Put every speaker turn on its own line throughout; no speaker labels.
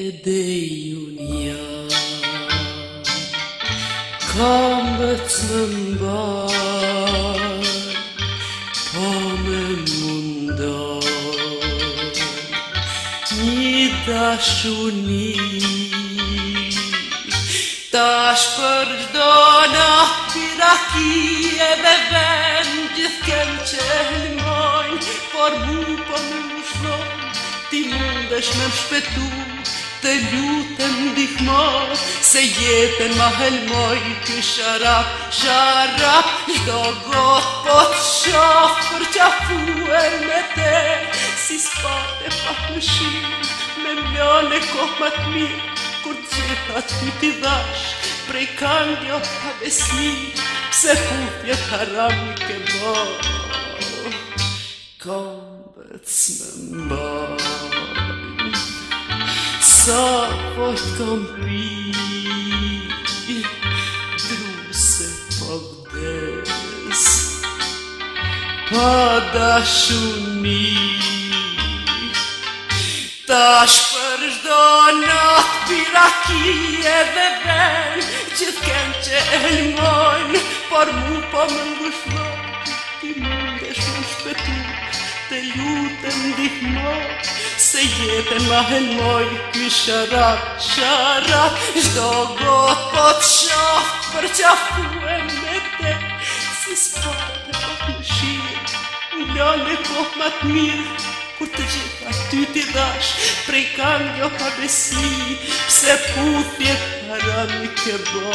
de unia Kombët më mba Po me mundo Një dashuni Dash për gjdo në piraki E me vend gjithë kem që helmojnë Por mu po më më Ti mundesh me më Të lutën dihmo Se jetën ma helmoj Ky sharap, sharap Do gotë po të shof Për që e me te Si spate pa të shimë Me mjone komat mirë Kur të gjitha të ty t'i Prej kandjo të besi Se putje të haram Në ke bosh Kombët së më mba sa fosh kam pi Druse po vdes Pa dashuni Tash për shdo nat piraki e dhe ven Gjithkem t'ken që e Por mu po më ngushlo Ti mundesh më shpetur të lutëm dihmoj Se jetë ma helmoj Ky sharat, sharat Shdo gotë po të shafë Për qafu e me te Si s'pate po të shirë Ljone po ma të mirë Kur të gjitha ty ti dash Prej kam jo pa besi Pse putje para mi ke bo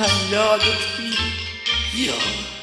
I love the feet. Yeah.